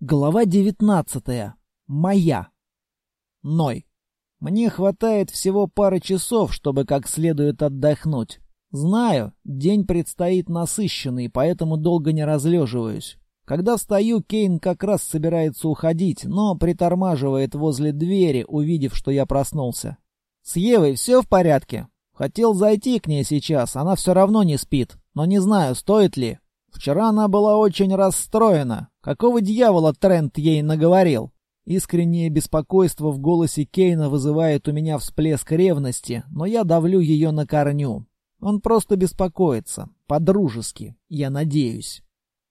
Глава 19. Моя. Ной. Мне хватает всего пары часов, чтобы как следует отдохнуть. Знаю, день предстоит насыщенный, поэтому долго не разлеживаюсь. Когда встаю, Кейн как раз собирается уходить, но притормаживает возле двери, увидев, что я проснулся. «С Евой все в порядке?» «Хотел зайти к ней сейчас, она все равно не спит, но не знаю, стоит ли. Вчера она была очень расстроена. Какого дьявола Трент ей наговорил? Искреннее беспокойство в голосе Кейна вызывает у меня всплеск ревности, но я давлю ее на корню. Он просто беспокоится. По-дружески, я надеюсь.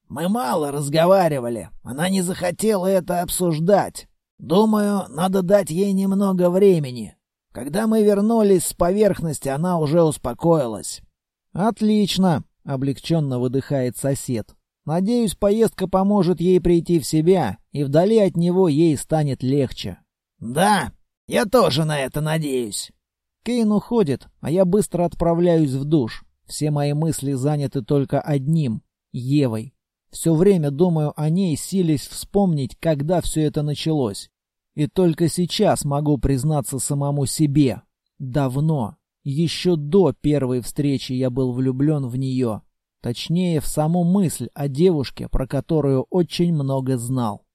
«Мы мало разговаривали. Она не захотела это обсуждать. Думаю, надо дать ей немного времени. Когда мы вернулись с поверхности, она уже успокоилась». «Отлично», — облегченно выдыхает сосед. Надеюсь, поездка поможет ей прийти в себя, и вдали от него ей станет легче. Да, я тоже на это надеюсь. Кейн уходит, а я быстро отправляюсь в душ. Все мои мысли заняты только одним — Евой. Все время думаю о ней, силясь вспомнить, когда все это началось. И только сейчас могу признаться самому себе. Давно, еще до первой встречи я был влюблен в нее. Точнее, в саму мысль о девушке, про которую очень много знал.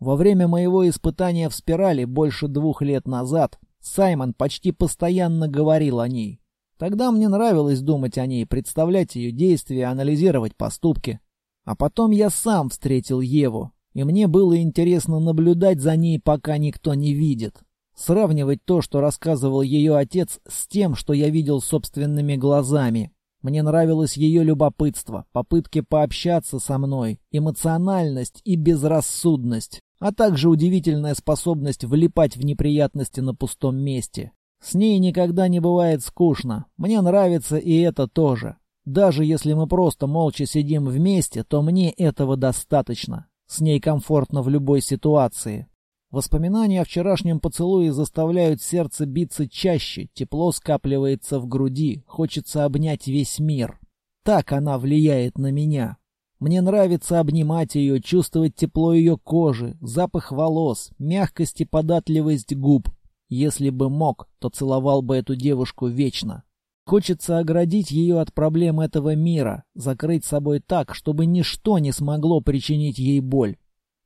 Во время моего испытания в спирали больше двух лет назад Саймон почти постоянно говорил о ней. Тогда мне нравилось думать о ней, представлять ее действия, анализировать поступки. А потом я сам встретил Еву, и мне было интересно наблюдать за ней, пока никто не видит. Сравнивать то, что рассказывал ее отец, с тем, что я видел собственными глазами. Мне нравилось ее любопытство, попытки пообщаться со мной, эмоциональность и безрассудность, а также удивительная способность влипать в неприятности на пустом месте. С ней никогда не бывает скучно. Мне нравится и это тоже. Даже если мы просто молча сидим вместе, то мне этого достаточно. С ней комфортно в любой ситуации. Воспоминания о вчерашнем поцелуе заставляют сердце биться чаще, тепло скапливается в груди, хочется обнять весь мир. Так она влияет на меня. Мне нравится обнимать ее, чувствовать тепло ее кожи, запах волос, мягкость и податливость губ. Если бы мог, то целовал бы эту девушку вечно. Хочется оградить ее от проблем этого мира, закрыть собой так, чтобы ничто не смогло причинить ей боль.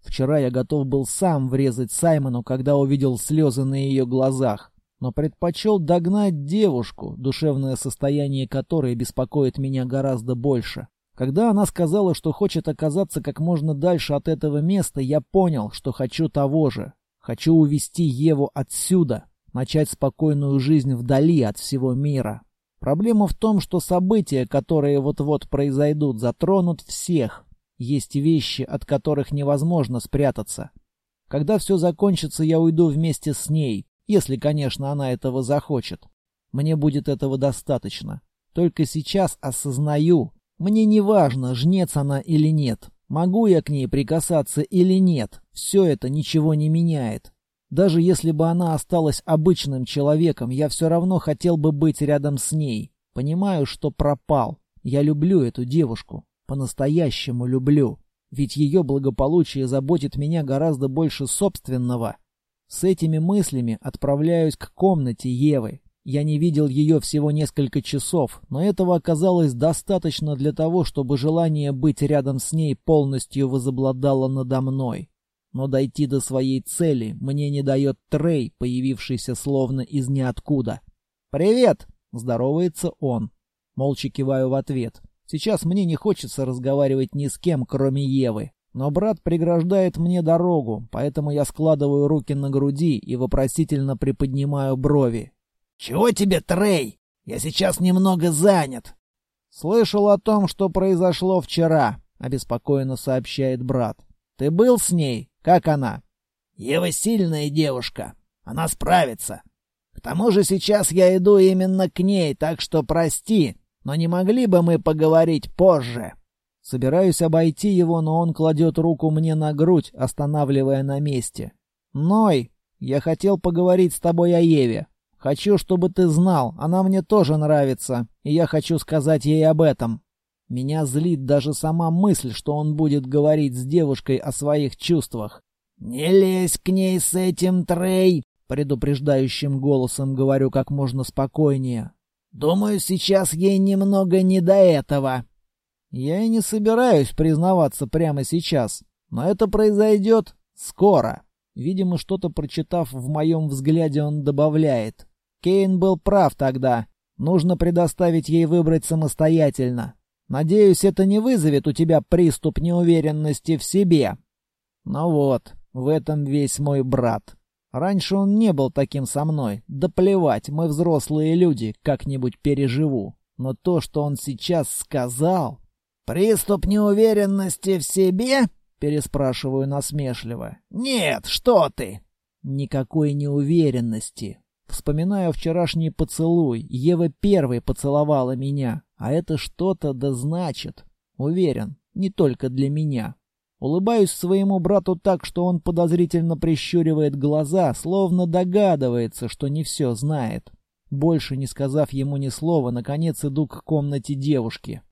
Вчера я готов был сам врезать Саймону, когда увидел слезы на ее глазах, но предпочел догнать девушку, душевное состояние которой беспокоит меня гораздо больше. Когда она сказала, что хочет оказаться как можно дальше от этого места, я понял, что хочу того же. Хочу увести Еву отсюда, начать спокойную жизнь вдали от всего мира. Проблема в том, что события, которые вот-вот произойдут, затронут всех, есть вещи, от которых невозможно спрятаться. Когда все закончится, я уйду вместе с ней, если, конечно, она этого захочет. Мне будет этого достаточно. Только сейчас осознаю, мне не важно, жнец она или нет. Могу я к ней прикасаться или нет, все это ничего не меняет. Даже если бы она осталась обычным человеком, я все равно хотел бы быть рядом с ней. Понимаю, что пропал. Я люблю эту девушку. По-настоящему люблю. Ведь ее благополучие заботит меня гораздо больше собственного. С этими мыслями отправляюсь к комнате Евы. Я не видел ее всего несколько часов, но этого оказалось достаточно для того, чтобы желание быть рядом с ней полностью возобладало надо мной. Но дойти до своей цели мне не дает Трей, появившийся словно из ниоткуда. «Привет!» — здоровается он. Молча киваю в ответ. Сейчас мне не хочется разговаривать ни с кем, кроме Евы. Но брат преграждает мне дорогу, поэтому я складываю руки на груди и вопросительно приподнимаю брови. «Чего тебе, Трей? Я сейчас немного занят». «Слышал о том, что произошло вчера», — обеспокоенно сообщает брат. «Ты был с ней? Как она?» «Ева сильная девушка. Она справится. К тому же сейчас я иду именно к ней, так что прости, но не могли бы мы поговорить позже?» Собираюсь обойти его, но он кладет руку мне на грудь, останавливая на месте. «Ной, я хотел поговорить с тобой о Еве. Хочу, чтобы ты знал, она мне тоже нравится, и я хочу сказать ей об этом». Меня злит даже сама мысль, что он будет говорить с девушкой о своих чувствах. «Не лезь к ней с этим, Трей!» Предупреждающим голосом говорю как можно спокойнее. «Думаю, сейчас ей немного не до этого». Я и не собираюсь признаваться прямо сейчас, но это произойдет скоро. Видимо, что-то прочитав в моем взгляде, он добавляет. Кейн был прав тогда. Нужно предоставить ей выбрать самостоятельно. Надеюсь, это не вызовет у тебя приступ неуверенности в себе. Ну вот, в этом весь мой брат. Раньше он не был таким со мной. Да плевать, мы взрослые люди, как-нибудь переживу. Но то, что он сейчас сказал... «Приступ неуверенности в себе?» — переспрашиваю насмешливо. «Нет, что ты!» Никакой неуверенности. Вспоминаю вчерашний поцелуй. Ева первой поцеловала меня. А это что-то да значит. Уверен, не только для меня. Улыбаюсь своему брату так, что он подозрительно прищуривает глаза, словно догадывается, что не все знает. Больше не сказав ему ни слова, наконец иду к комнате девушки.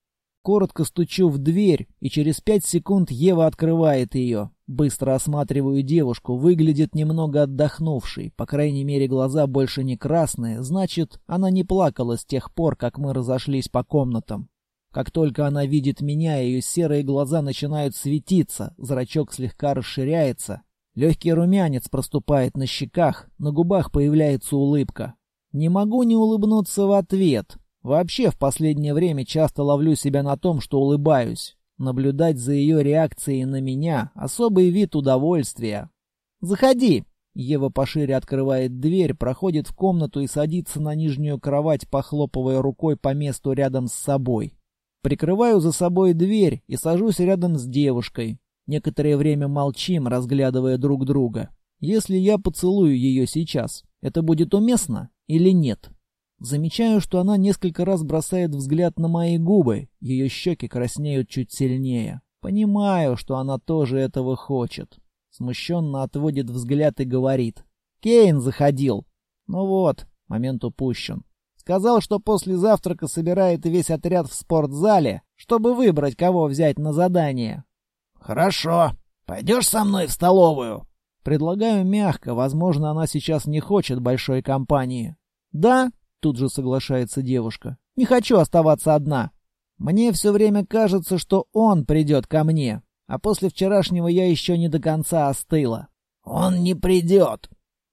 Коротко стучу в дверь, и через пять секунд Ева открывает ее. Быстро осматриваю девушку, выглядит немного отдохнувшей. По крайней мере, глаза больше не красные, значит, она не плакала с тех пор, как мы разошлись по комнатам. Как только она видит меня, ее серые глаза начинают светиться, зрачок слегка расширяется. Легкий румянец проступает на щеках, на губах появляется улыбка. Не могу не улыбнуться в ответ. Вообще в последнее время часто ловлю себя на том, что улыбаюсь. Наблюдать за ее реакцией на меня — особый вид удовольствия. «Заходи!» Ева пошире открывает дверь, проходит в комнату и садится на нижнюю кровать, похлопывая рукой по месту рядом с собой. Прикрываю за собой дверь и сажусь рядом с девушкой. Некоторое время молчим, разглядывая друг друга. Если я поцелую ее сейчас, это будет уместно или нет? Замечаю, что она несколько раз бросает взгляд на мои губы, ее щеки краснеют чуть сильнее. Понимаю, что она тоже этого хочет. Смущенно отводит взгляд и говорит. «Кейн заходил». Ну вот, момент упущен. Сказал, что после завтрака собирает весь отряд в спортзале, чтобы выбрать, кого взять на задание. «Хорошо. Пойдешь со мной в столовую?» Предлагаю мягко, возможно, она сейчас не хочет большой компании. «Да, Тут же соглашается девушка. «Не хочу оставаться одна. Мне все время кажется, что он придет ко мне, а после вчерашнего я еще не до конца остыла». «Он не придет».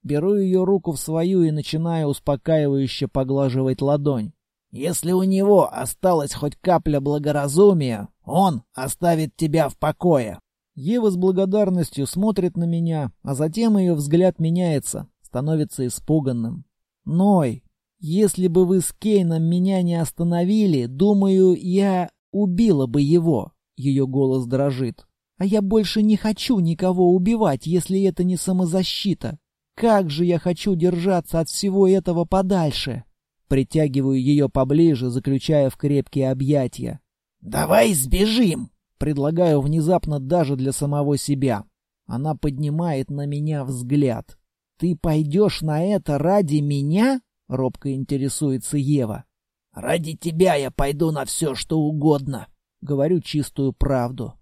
Беру ее руку в свою и начинаю успокаивающе поглаживать ладонь. «Если у него осталась хоть капля благоразумия, он оставит тебя в покое». Ева с благодарностью смотрит на меня, а затем ее взгляд меняется, становится испуганным. «Ной, если бы вы с Кейном меня не остановили, думаю, я убила бы его. Ее голос дрожит. А я больше не хочу никого убивать, если это не самозащита. Как же я хочу держаться от всего этого подальше. Притягиваю ее поближе, заключая в крепкие объятия. «Давай сбежим!» Предлагаю внезапно даже для самого себя. Она поднимает на меня взгляд. «Ты пойдешь на это ради меня?» — робко интересуется Ева. «Ради тебя я пойду на все, что угодно», — говорю чистую правду.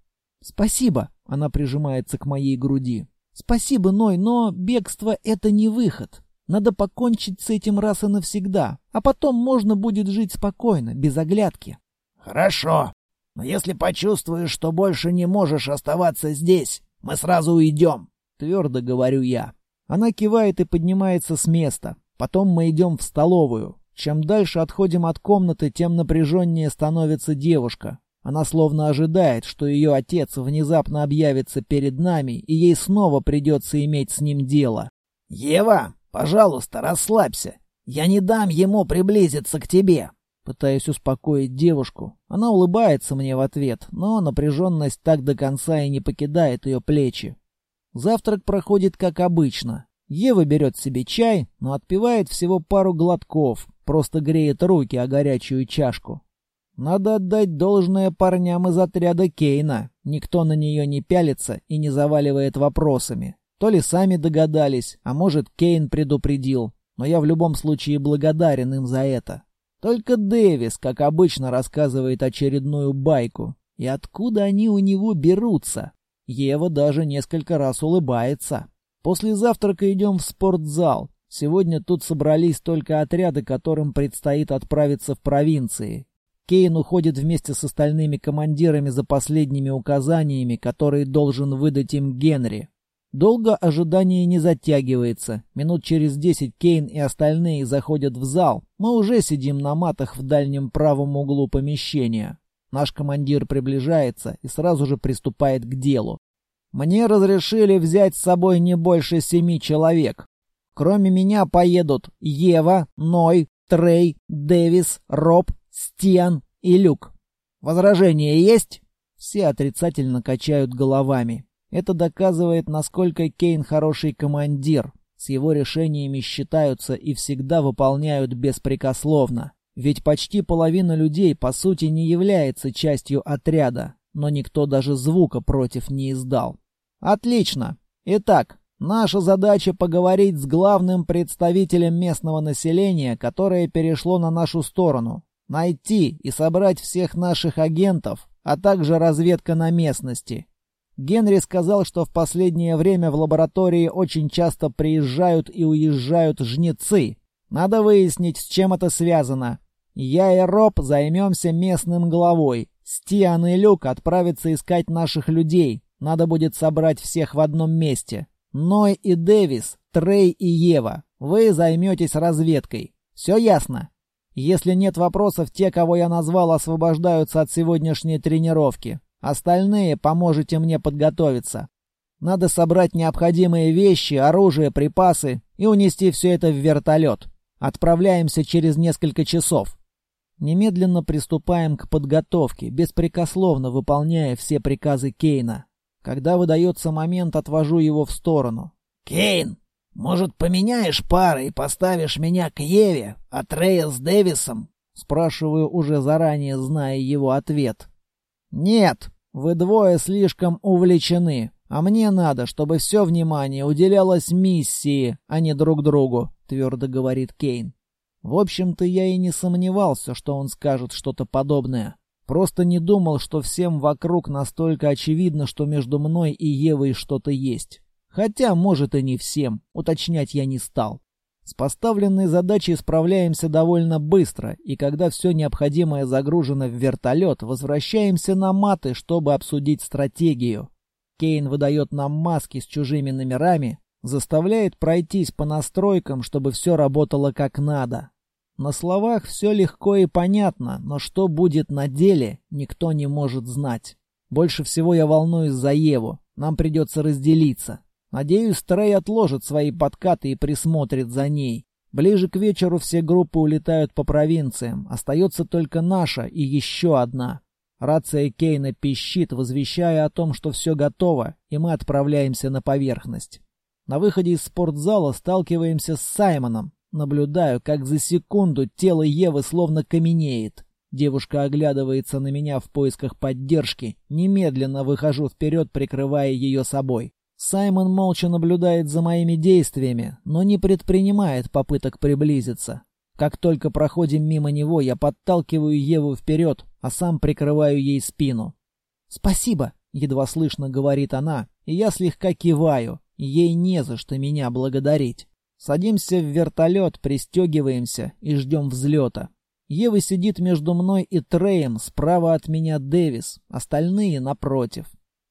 «Спасибо», — она прижимается к моей груди. «Спасибо, Ной, но бегство — это не выход. Надо покончить с этим раз и навсегда, а потом можно будет жить спокойно, без оглядки». «Хорошо, но если почувствуешь, что больше не можешь оставаться здесь, мы сразу уйдем», — твердо говорю я. Она кивает и поднимается с места. Потом мы идем в столовую. Чем дальше отходим от комнаты, тем напряженнее становится девушка. Она словно ожидает, что ее отец внезапно объявится перед нами, и ей снова придется иметь с ним дело. «Ева, пожалуйста, расслабься. Я не дам ему приблизиться к тебе». Пытаюсь успокоить девушку. Она улыбается мне в ответ, но напряженность так до конца и не покидает ее плечи. Завтрак проходит как обычно. Ева берет себе чай, но отпивает всего пару глотков, просто греет руки о горячую чашку. Надо отдать должное парням из отряда Кейна. Никто на нее не пялится и не заваливает вопросами. То ли сами догадались, а может Кейн предупредил. Но я в любом случае благодарен им за это. Только Дэвис, как обычно, рассказывает очередную байку. И откуда они у него берутся? Ева даже несколько раз улыбается. После завтрака идем в спортзал. Сегодня тут собрались только отряды, которым предстоит отправиться в провинции. Кейн уходит вместе с остальными командирами за последними указаниями, которые должен выдать им Генри. Долго ожидание не затягивается. Минут через десять Кейн и остальные заходят в зал. Мы уже сидим на матах в дальнем правом углу помещения. Наш командир приближается и сразу же приступает к делу. Мне разрешили взять с собой не больше семи человек. Кроме меня поедут Ева, Ной, Трей, Дэвис, Роб, Стиан и Люк. Возражения есть? Все отрицательно качают головами. Это доказывает, насколько Кейн хороший командир. С его решениями считаются и всегда выполняют беспрекословно. Ведь почти половина людей, по сути, не является частью отряда, но никто даже звука против не издал. Отлично. Итак, наша задача поговорить с главным представителем местного населения, которое перешло на нашу сторону. Найти и собрать всех наших агентов, а также разведка на местности. Генри сказал, что в последнее время в лаборатории очень часто приезжают и уезжают жнецы. Надо выяснить, с чем это связано. Я и Роб займемся местным главой. Стиан и Люк отправятся искать наших людей. Надо будет собрать всех в одном месте. Ной и Дэвис, Трей и Ева. Вы займетесь разведкой. Все ясно? Если нет вопросов, те, кого я назвал, освобождаются от сегодняшней тренировки. Остальные поможете мне подготовиться. Надо собрать необходимые вещи, оружие, припасы и унести все это в вертолет. Отправляемся через несколько часов. Немедленно приступаем к подготовке, беспрекословно выполняя все приказы Кейна. Когда выдается момент, отвожу его в сторону. «Кейн, может, поменяешь пары и поставишь меня к Еве, а Трея с Дэвисом?» Спрашиваю уже заранее, зная его ответ. «Нет, вы двое слишком увлечены, а мне надо, чтобы все внимание уделялось миссии, а не друг другу», — твердо говорит Кейн. В общем-то, я и не сомневался, что он скажет что-то подобное. Просто не думал, что всем вокруг настолько очевидно, что между мной и Евой что-то есть. Хотя, может, и не всем, уточнять я не стал. С поставленной задачей справляемся довольно быстро, и когда все необходимое загружено в вертолет, возвращаемся на маты, чтобы обсудить стратегию. Кейн выдает нам маски с чужими номерами, заставляет пройтись по настройкам, чтобы все работало как надо. На словах все легко и понятно, но что будет на деле, никто не может знать. Больше всего я волнуюсь за Еву. Нам придется разделиться. Надеюсь, Трей отложит свои подкаты и присмотрит за ней. Ближе к вечеру все группы улетают по провинциям. Остается только наша и еще одна. Рация Кейна пищит, возвещая о том, что все готово, и мы отправляемся на поверхность. На выходе из спортзала сталкиваемся с Саймоном. Наблюдаю, как за секунду тело Евы словно каменеет. Девушка оглядывается на меня в поисках поддержки. Немедленно выхожу вперед, прикрывая ее собой. Саймон молча наблюдает за моими действиями, но не предпринимает попыток приблизиться. Как только проходим мимо него, я подталкиваю Еву вперед, а сам прикрываю ей спину. «Спасибо», — едва слышно говорит она, и я слегка киваю. Ей не за что меня благодарить. Садимся в вертолет, пристегиваемся и ждем взлета. Ева сидит между мной и Треем, справа от меня Дэвис, остальные напротив.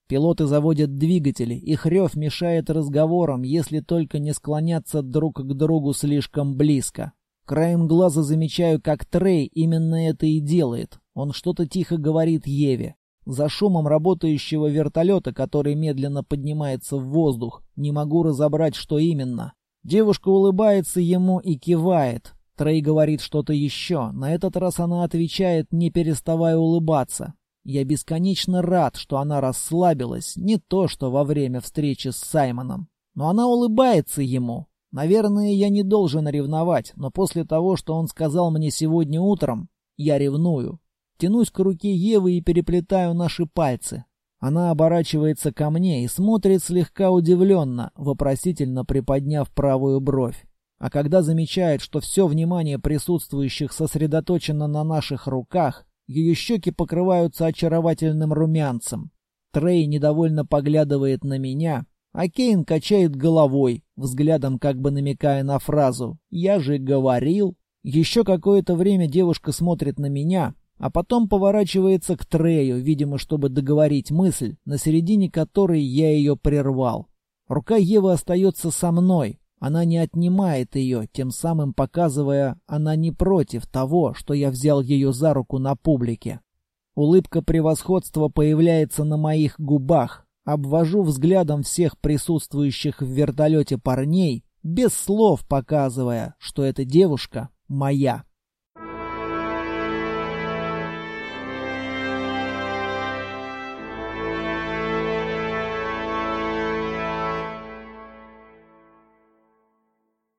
Пилоты заводят двигатели, их рев мешает разговорам, если только не склоняться друг к другу слишком близко. Краем глаза замечаю, как Трей именно это и делает. Он что-то тихо говорит Еве. За шумом работающего вертолета, который медленно поднимается в воздух, не могу разобрать, что именно. Девушка улыбается ему и кивает. Трей говорит что-то еще. На этот раз она отвечает, не переставая улыбаться. Я бесконечно рад, что она расслабилась, не то что во время встречи с Саймоном. Но она улыбается ему. Наверное, я не должен ревновать, но после того, что он сказал мне сегодня утром, я ревную. Тянусь к руке Евы и переплетаю наши пальцы. Она оборачивается ко мне и смотрит слегка удивленно, вопросительно приподняв правую бровь. А когда замечает, что все внимание присутствующих сосредоточено на наших руках, ее щеки покрываются очаровательным румянцем. Трей недовольно поглядывает на меня, а Кейн качает головой, взглядом как бы намекая на фразу «Я же говорил». Еще какое-то время девушка смотрит на меня, а потом поворачивается к Трею, видимо, чтобы договорить мысль, на середине которой я ее прервал. Рука Евы остается со мной, она не отнимает ее, тем самым показывая, она не против того, что я взял ее за руку на публике. Улыбка превосходства появляется на моих губах. Обвожу взглядом всех присутствующих в вертолете парней, без слов показывая, что эта девушка моя.